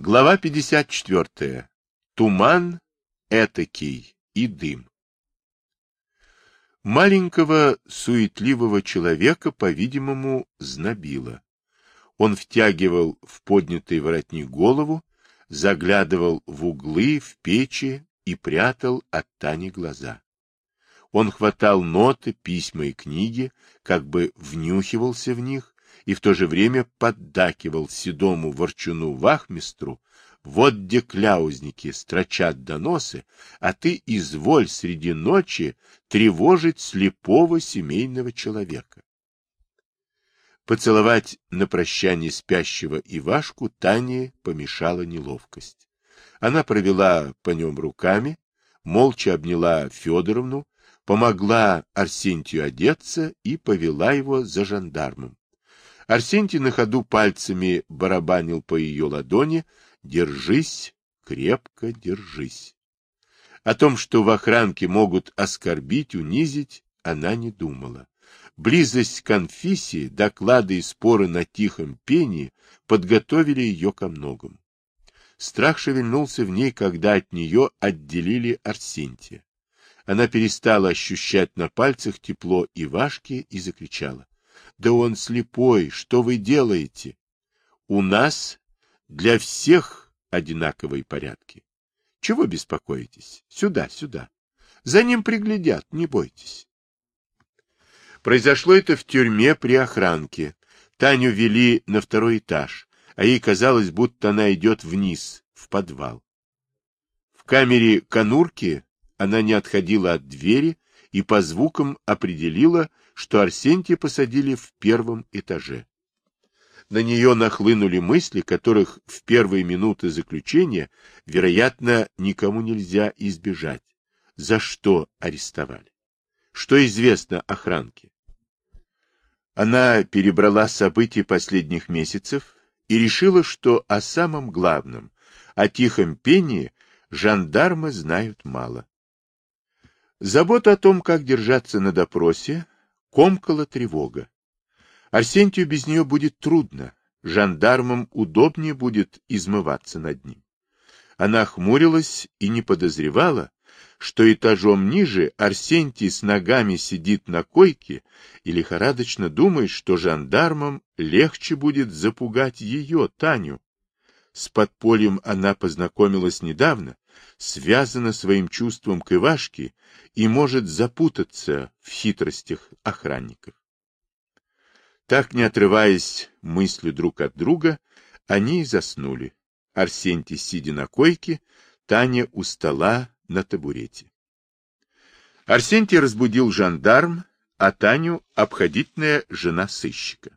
Глава 54. Туман этакий и дым. Маленького суетливого человека, по-видимому, знобило. Он втягивал в поднятый воротник голову, заглядывал в углы, в печи и прятал от Тани глаза. Он хватал ноты, письма и книги, как бы внюхивался в них, и в то же время поддакивал седому ворчуну-вахмистру, вот где кляузники строчат доносы, а ты изволь среди ночи тревожить слепого семейного человека. Поцеловать на прощание спящего Ивашку Тане помешала неловкость. Она провела по нем руками, молча обняла Федоровну, помогла Арсентию одеться и повела его за жандармом. Арсентий на ходу пальцами барабанил по ее ладони. Держись, крепко держись. О том, что в охранке могут оскорбить, унизить, она не думала. Близость к Анфисе, доклады и споры на тихом пении подготовили ее ко многому. Страх шевельнулся в ней, когда от нее отделили Арсентия. Она перестала ощущать на пальцах тепло Ивашки и закричала. Да он слепой, что вы делаете? У нас для всех одинаковые порядки. Чего беспокоитесь? Сюда, сюда. За ним приглядят, не бойтесь. Произошло это в тюрьме при охранке. Таню вели на второй этаж, а ей казалось, будто она идет вниз, в подвал. В камере конурки она не отходила от двери и по звукам определила, что Арсентия посадили в первом этаже. На нее нахлынули мысли, которых в первые минуты заключения, вероятно, никому нельзя избежать. За что арестовали? Что известно охранке? Она перебрала события последних месяцев и решила, что о самом главном, о тихом пении, жандармы знают мало. Забота о том, как держаться на допросе, комкала тревога. Арсентию без нее будет трудно, жандармам удобнее будет измываться над ним. Она хмурилась и не подозревала, что этажом ниже Арсентий с ногами сидит на койке и лихорадочно думает, что жандармам легче будет запугать ее, Таню. С подпольем она познакомилась недавно, связана своим чувством к Ивашке и может запутаться в хитростях охранников. Так, не отрываясь мыслью друг от друга, они и заснули. Арсентий, сидя на койке, Таня у стола на табурете. Арсентий разбудил жандарм, а Таню — обходительная жена сыщика.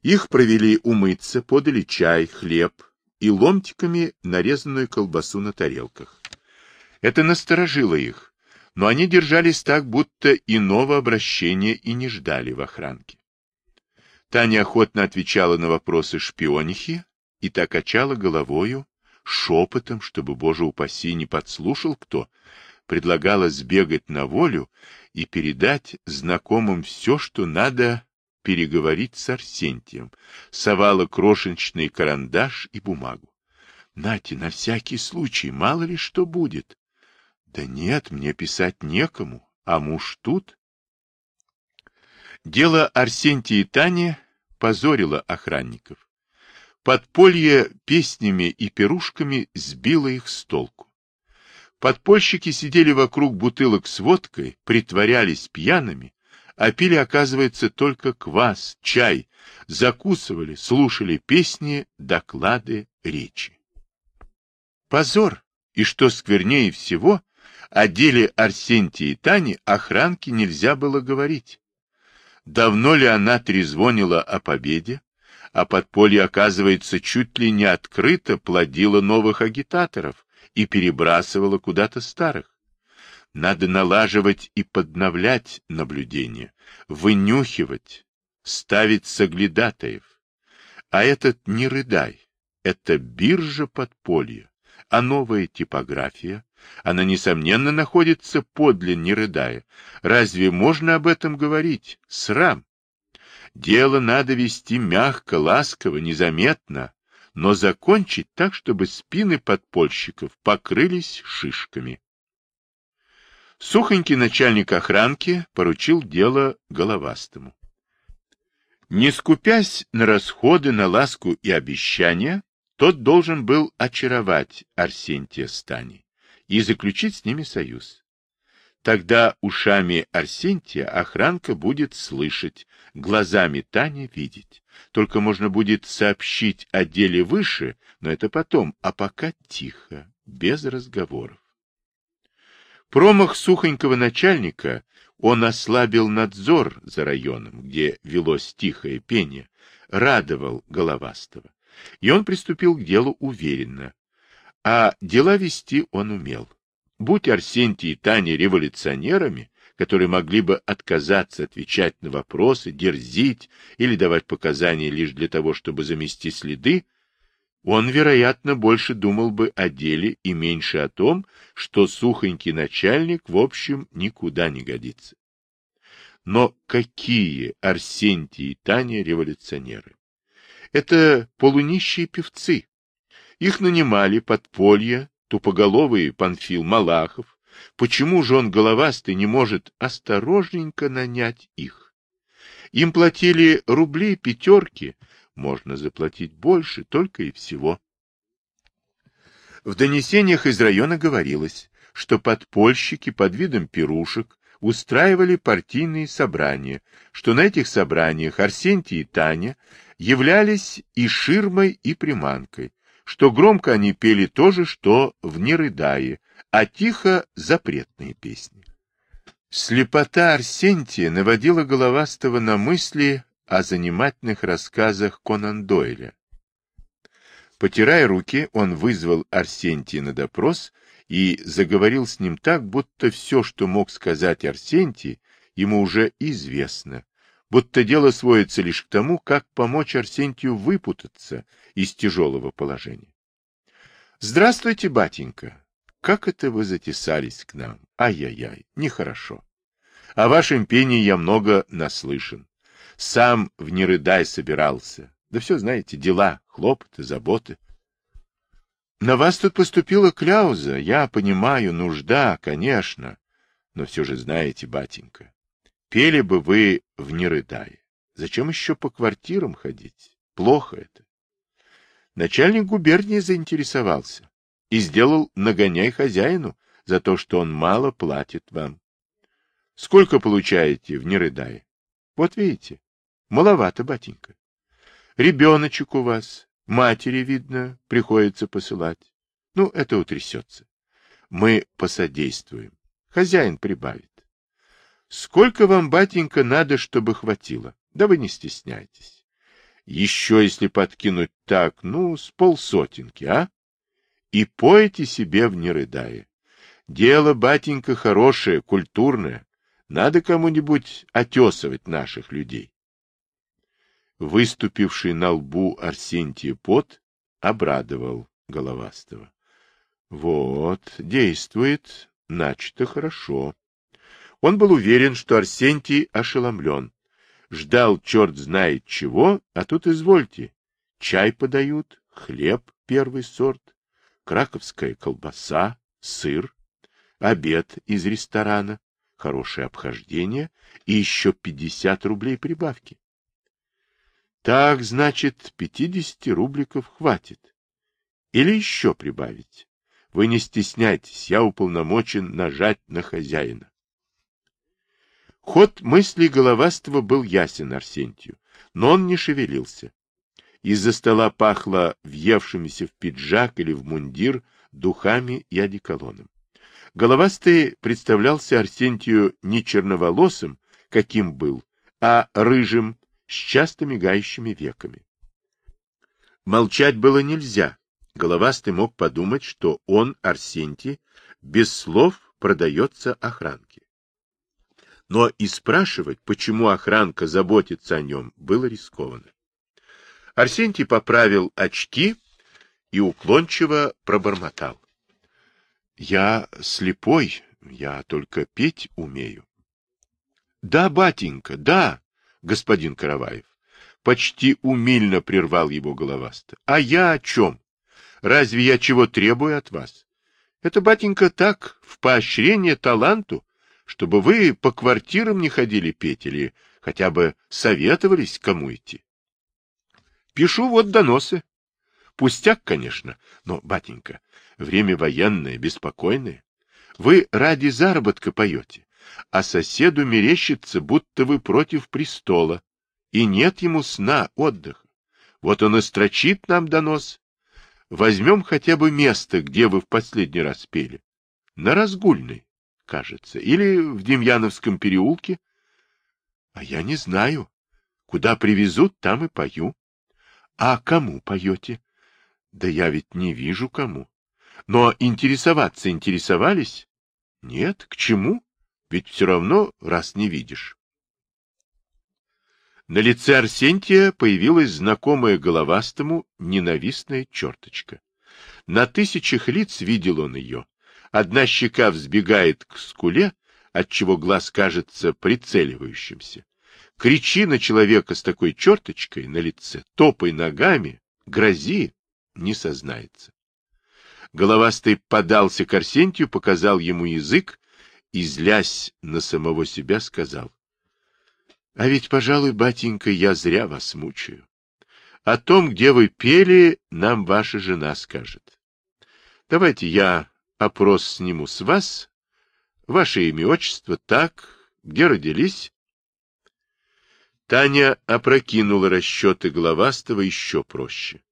Их провели умыться, подали чай, хлеб, и ломтиками нарезанную колбасу на тарелках. Это насторожило их, но они держались так, будто иного обращения и не ждали в охранке. Таня охотно отвечала на вопросы шпионихи и так качала головою, шепотом, чтобы, боже упаси, не подслушал кто, предлагала сбегать на волю и передать знакомым все, что надо переговорить с Арсентием, совала крошечный карандаш и бумагу. — Нате, на всякий случай, мало ли что будет. — Да нет, мне писать некому, а муж тут. Дело Арсентия и Тани позорило охранников. Подполье песнями и пирушками сбило их с толку. Подпольщики сидели вокруг бутылок с водкой, притворялись пьяными, а пили, оказывается, только квас, чай, закусывали, слушали песни, доклады, речи. Позор! И что сквернее всего, о деле Арсентии и Тани охранке нельзя было говорить. Давно ли она трезвонила о победе, а подполье, оказывается, чуть ли не открыто плодило новых агитаторов и перебрасывало куда-то старых. Надо налаживать и подновлять наблюдение, вынюхивать, ставить соглядатаев. А этот не рыдай, это биржа подполья, а новая типография, она, несомненно, находится подле Нерыдая. Разве можно об этом говорить? Срам. Дело надо вести мягко, ласково, незаметно, но закончить так, чтобы спины подпольщиков покрылись шишками. Сухонький начальник охранки поручил дело головастому. Не скупясь на расходы, на ласку и обещания, тот должен был очаровать Арсентия Стани и заключить с ними союз. Тогда ушами Арсентия охранка будет слышать, глазами Таня видеть. Только можно будет сообщить о деле выше, но это потом, а пока тихо, без разговоров. Промах сухонького начальника он ослабил надзор за районом, где велось тихое пение, радовал Головастого. И он приступил к делу уверенно. А дела вести он умел. Будь Арсентий и Таня революционерами, которые могли бы отказаться отвечать на вопросы, дерзить или давать показания лишь для того, чтобы замести следы, он, вероятно, больше думал бы о деле и меньше о том, что сухонький начальник, в общем, никуда не годится. Но какие Арсентий и Таня революционеры? Это полунищие певцы. Их нанимали подполье, тупоголовый Панфил Малахов. Почему же он, головастый, не может осторожненько нанять их? Им платили рубли пятерки, можно заплатить больше, только и всего. В донесениях из района говорилось, что подпольщики под видом пирушек устраивали партийные собрания, что на этих собраниях Арсентий и Таня являлись и ширмой, и приманкой, что громко они пели то же, что в «Не а тихо запретные песни. Слепота Арсентия наводила головастого на мысли о занимательных рассказах Конан Дойля. Потирая руки, он вызвал Арсентия на допрос и заговорил с ним так, будто все, что мог сказать Арсентий, ему уже известно, будто дело сводится лишь к тому, как помочь Арсентию выпутаться из тяжелого положения. — Здравствуйте, батенька. Как это вы затесались к нам? Ай-яй-яй, нехорошо. О вашем пении я много наслышан. Сам в Нерыдай собирался. Да все, знаете, дела, хлопоты, заботы. На вас тут поступила кляуза, я понимаю, нужда, конечно. Но все же знаете, батенька, пели бы вы в Нерыдае. Зачем еще по квартирам ходить? Плохо это. Начальник губернии заинтересовался и сделал нагоняй хозяину за то, что он мало платит вам. Сколько получаете в Нерыдае? Вот видите, Маловато, батенька. Ребеночек у вас, матери, видно, приходится посылать. Ну, это утрясется. Мы посодействуем. Хозяин прибавит. Сколько вам, батенька, надо, чтобы хватило? Да вы не стесняйтесь. Еще если подкинуть так, ну, с полсотенки, а? И поете себе в нерыдае. Дело, батенька, хорошее, культурное. Надо кому-нибудь отесывать наших людей. Выступивший на лбу Арсентия пот обрадовал Головастого. Вот, действует, начато хорошо. Он был уверен, что Арсентий ошеломлен. Ждал черт знает чего, а тут извольте. Чай подают, хлеб первый сорт, краковская колбаса, сыр, обед из ресторана, хорошее обхождение и еще пятьдесят рублей прибавки. Так, значит, пятидесяти рубликов хватит. Или еще прибавить. Вы не стесняйтесь, я уполномочен нажать на хозяина. Ход мыслей головастого был ясен Арсентию, но он не шевелился. Из-за стола пахло въевшимися в пиджак или в мундир духами и одеколоном. Головастый представлялся Арсентию не черноволосым, каким был, а рыжим, с часто мигающими веками. Молчать было нельзя. Головастый мог подумать, что он, Арсентий, без слов продается охранке. Но и спрашивать, почему охранка заботится о нем, было рискованно. Арсентий поправил очки и уклончиво пробормотал. — Я слепой, я только петь умею. — Да, батенька, да, господин Караваев. Почти умильно прервал его головаста. А я о чем? Разве я чего требую от вас? Это, батенька, так, в поощрение таланту, чтобы вы по квартирам не ходили петь или хотя бы советовались, кому идти. Пишу вот доносы. Пустяк, конечно, но, батенька, время военное, беспокойное. Вы ради заработка поете, а соседу мерещится, будто вы против престола, и нет ему сна, отдыха. Вот он и строчит нам донос, Возьмем хотя бы место, где вы в последний раз пели. На Разгульной, кажется, или в Демьяновском переулке. А я не знаю. Куда привезут, там и пою. А кому поете? Да я ведь не вижу кому. Но интересоваться интересовались? Нет, к чему? Ведь все равно раз не видишь. На лице Арсентия появилась знакомая головастому ненавистная черточка. На тысячах лиц видел он ее. Одна щека взбегает к скуле, отчего глаз кажется прицеливающимся. Кричи на человека с такой черточкой на лице, топай ногами, грози, не сознается. Головастый подался к Арсентию, показал ему язык и, злясь на самого себя, сказал. А ведь, пожалуй, батенька, я зря вас мучаю. О том, где вы пели, нам ваша жена скажет. Давайте я опрос сниму с вас. Ваше имя, отчество, так, где родились? Таня опрокинула расчеты Головастого еще проще.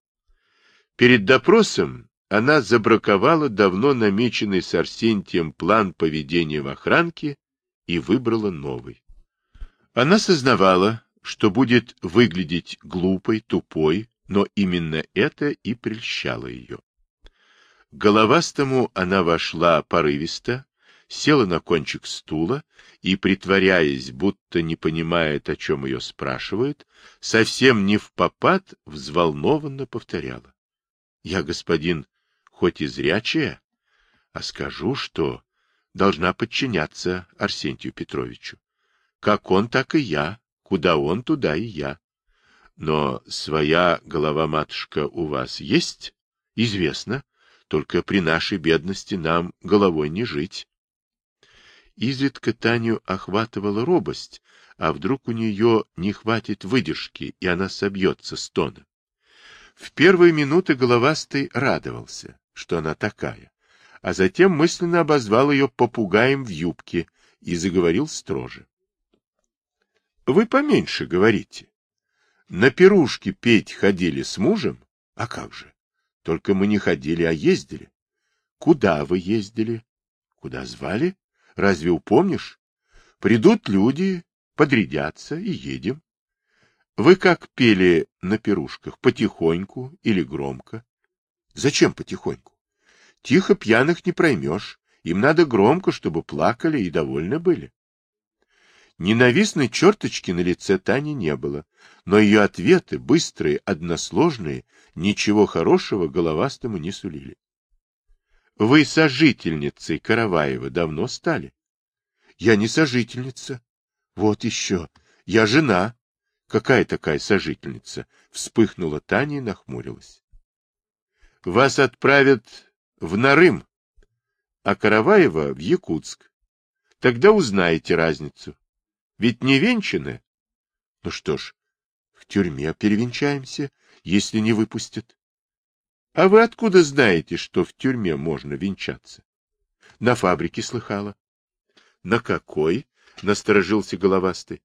Перед допросом она забраковала давно намеченный с Арсентием план поведения в охранке и выбрала новый. Она сознавала, что будет выглядеть глупой, тупой, но именно это и прельщало ее. Головастому она вошла порывисто, села на кончик стула и, притворяясь, будто не понимает, о чем ее спрашивают, совсем не в попад, взволнованно повторяла. — Я, господин, хоть и зрячая, а скажу, что должна подчиняться Арсентию Петровичу. Как он, так и я. Куда он, туда и я. Но своя голова-матушка у вас есть? Известно. Только при нашей бедности нам головой не жить. Изредка Таню охватывала робость, а вдруг у нее не хватит выдержки, и она собьется с тона. В первые минуты головастый радовался, что она такая, а затем мысленно обозвал ее попугаем в юбке и заговорил строже. Вы поменьше говорите. На пирушки петь ходили с мужем? А как же? Только мы не ходили, а ездили. Куда вы ездили? Куда звали? Разве упомнишь? Придут люди, подрядятся и едем. Вы как пели на пирушках, потихоньку или громко? Зачем потихоньку? Тихо пьяных не проймешь. Им надо громко, чтобы плакали и довольны были. Ненавистной черточки на лице Тани не было, но ее ответы, быстрые, односложные, ничего хорошего головастому не сулили. — Вы сожительницей Караваева давно стали? — Я не сожительница. — Вот еще. Я жена. — Какая такая сожительница? — вспыхнула Таня и нахмурилась. — Вас отправят в Нарым, а Караваева в Якутск. Тогда узнаете разницу. Ведь не венчаны. Ну что ж, в тюрьме перевенчаемся, если не выпустят. А вы откуда знаете, что в тюрьме можно венчаться? На фабрике слыхала. На какой? Насторожился головастый.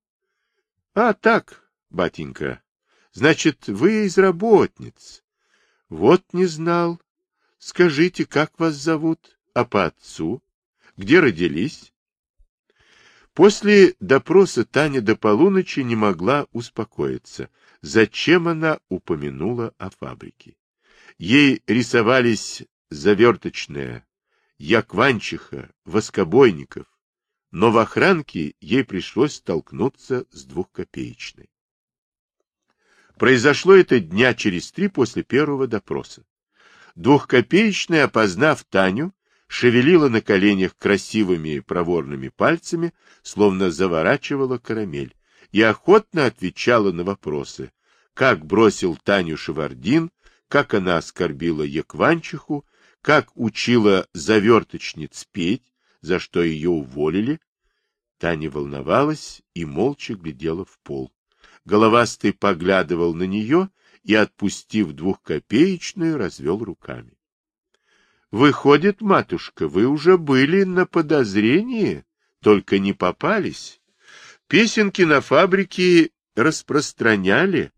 А так, батенька, значит, вы из работниц. Вот не знал. Скажите, как вас зовут? А по отцу? Где родились? После допроса Таня до полуночи не могла успокоиться. Зачем она упомянула о фабрике? Ей рисовались заверточная, якванчиха, воскобойников, но в охранке ей пришлось столкнуться с двухкопеечной. Произошло это дня через три после первого допроса. Двухкопеечная, опознав Таню, шевелила на коленях красивыми проворными пальцами, словно заворачивала карамель, и охотно отвечала на вопросы, как бросил Таню Шевардин, как она оскорбила Якванчиху, как учила заверточниц петь, за что ее уволили. Таня волновалась и молча глядела в пол. Головастый поглядывал на нее и, отпустив двухкопеечную, развел руками. — Выходит, матушка, вы уже были на подозрении, только не попались. Песенки на фабрике распространяли.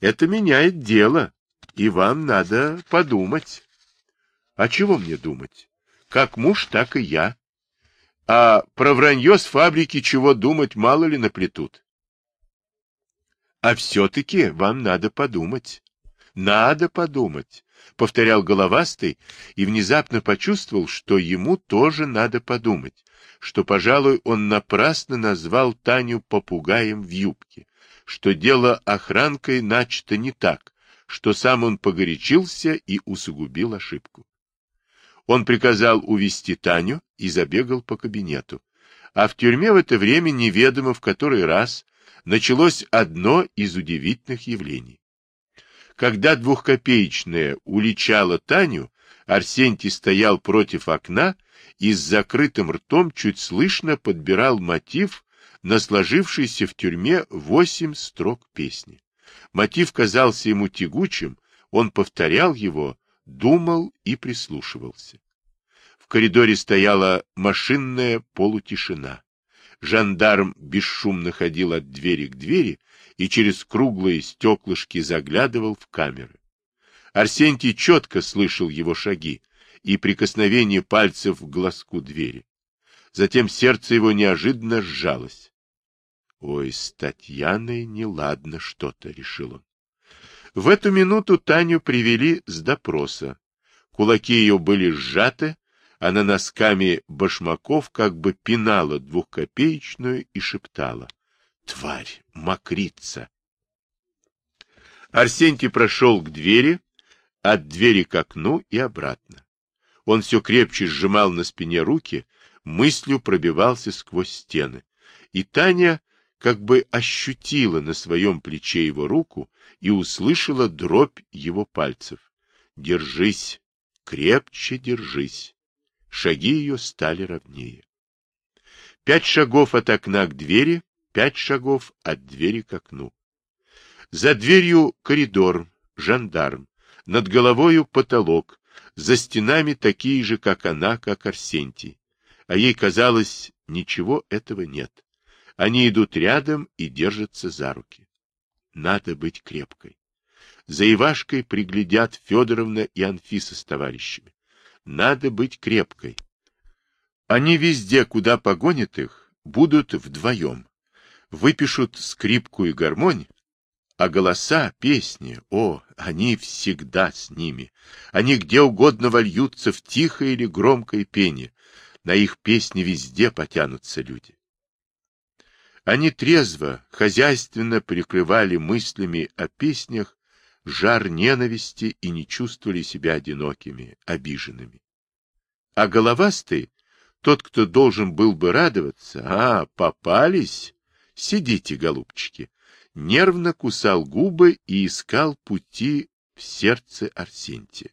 Это меняет дело, и вам надо подумать. А чего мне думать? Как муж, так и я. А про вранье с фабрики чего думать, мало ли наплетут. А все-таки вам надо подумать. Надо подумать, — повторял головастый и внезапно почувствовал, что ему тоже надо подумать, что, пожалуй, он напрасно назвал Таню попугаем в юбке, что дело охранкой начато не так, что сам он погорячился и усугубил ошибку. Он приказал увести Таню и забегал по кабинету. А в тюрьме в это время неведомо в который раз началось одно из удивительных явлений. Когда двухкопеечная уличала Таню, Арсентий стоял против окна и с закрытым ртом чуть слышно подбирал мотив на сложившийся в тюрьме восемь строк песни. Мотив казался ему тягучим, он повторял его, думал и прислушивался. В коридоре стояла машинная полутишина. Жандарм бесшумно ходил от двери к двери и через круглые стеклышки заглядывал в камеры. Арсентий четко слышал его шаги и прикосновение пальцев к глазку двери. Затем сердце его неожиданно сжалось. Ой, с Татьяной неладно что-то, — решил он. В эту минуту Таню привели с допроса. Кулаки ее были сжаты, она носками башмаков как бы пинала двухкопеечную и шептала. Тварь, мокрица! Арсентий прошел к двери, от двери к окну и обратно. Он все крепче сжимал на спине руки, мыслью пробивался сквозь стены. И Таня как бы ощутила на своем плече его руку и услышала дробь его пальцев. «Держись, крепче держись». Шаги ее стали ровнее. Пять шагов от окна к двери, пять шагов от двери к окну. За дверью коридор, жандарм, над головою потолок, за стенами такие же, как она, как Арсентий. А ей казалось, ничего этого нет. Они идут рядом и держатся за руки. Надо быть крепкой. За Ивашкой приглядят Федоровна и Анфиса с товарищами. Надо быть крепкой. Они везде, куда погонят их, будут вдвоем. Выпишут скрипку и гармонь, а голоса, песни, о, они всегда с ними. Они где угодно вольются в тихое или громкое пение. На их песни везде потянутся люди. Они трезво, хозяйственно прикрывали мыслями о песнях жар ненависти и не чувствовали себя одинокими, обиженными. А головастый, тот, кто должен был бы радоваться, а, попались, сидите, голубчики, нервно кусал губы и искал пути в сердце Арсентия.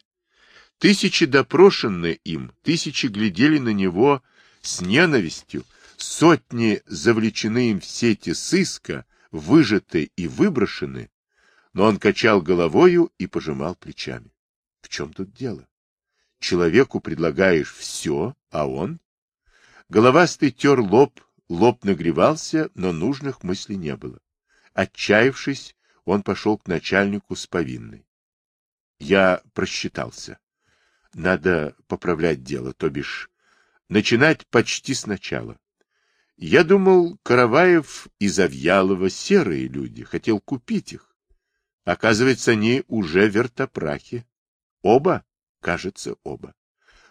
Тысячи допрошенные им, тысячи глядели на него с ненавистью, сотни завлечены им в сети сыска, выжаты и выброшены, но он качал головою и пожимал плечами. В чем тут дело? Человеку предлагаешь все, а он? Головастый тер лоб, лоб нагревался, но нужных мыслей не было. Отчаявшись, он пошел к начальнику с повинной. Я просчитался. Надо поправлять дело, то бишь начинать почти сначала. Я думал, Караваев и Завьялова серые люди, хотел купить их. Оказывается, они уже вертопрахи. Оба, кажется, оба.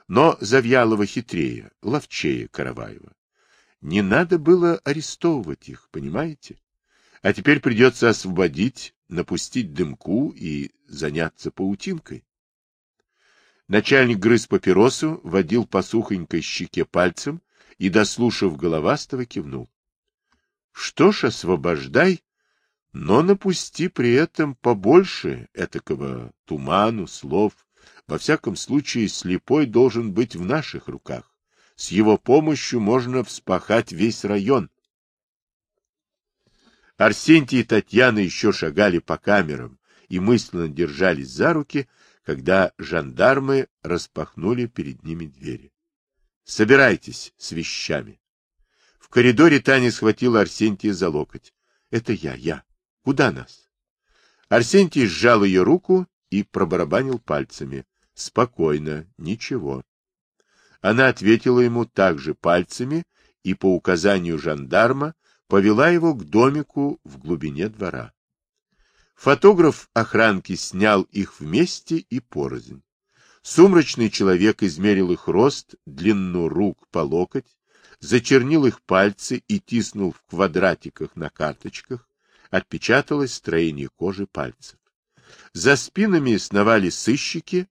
Но Завьялова хитрее, ловчее Караваева. Не надо было арестовывать их, понимаете? А теперь придется освободить, напустить дымку и заняться паутинкой. Начальник грыз папиросу, водил по сухонькой щеке пальцем и, дослушав головастого, кивнул. — Что ж, освобождай, но напусти при этом побольше этакого туману, слов. Во всяком случае, слепой должен быть в наших руках. С его помощью можно вспахать весь район. Арсентий и Татьяна еще шагали по камерам и мысленно держались за руки, когда жандармы распахнули перед ними двери. — Собирайтесь с вещами. В коридоре Таня схватила Арсентия за локоть. — Это я, я. Куда нас? Арсентий сжал ее руку и пробарабанил пальцами. — Спокойно, ничего. Она ответила ему также пальцами и по указанию жандарма повела его к домику в глубине двора. Фотограф охранки снял их вместе и порознь. Сумрачный человек измерил их рост, длину рук по локоть, зачернил их пальцы и тиснул в квадратиках на карточках, отпечаталось строение кожи пальцев. За спинами сновали сыщики,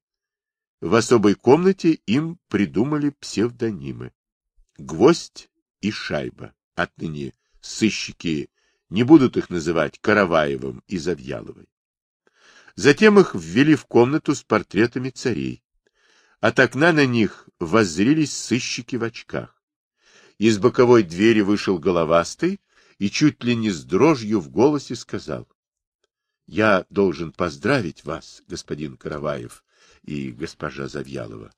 в особой комнате им придумали псевдонимы. Гвоздь и шайба. Отныне сыщики не будут их называть Караваевым и Завьяловой. Затем их ввели в комнату с портретами царей. От окна на них воззрились сыщики в очках. Из боковой двери вышел головастый и чуть ли не с дрожью в голосе сказал. — Я должен поздравить вас, господин Караваев и госпожа Завьялова.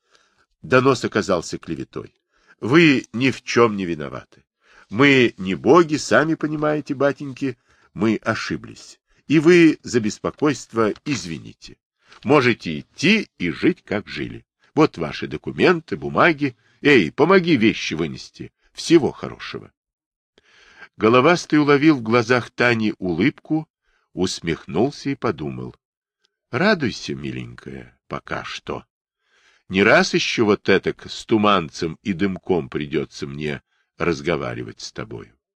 Донос оказался клеветой. Вы ни в чем не виноваты. Мы не боги, сами понимаете, батеньки, мы ошиблись. И вы за беспокойство извините. Можете идти и жить, как жили. Вот ваши документы, бумаги. Эй, помоги вещи вынести. Всего хорошего. Головастый уловил в глазах Тани улыбку, усмехнулся и подумал. Радуйся, миленькая, пока что. Не раз еще вот этак с туманцем и дымком придется мне разговаривать с тобою.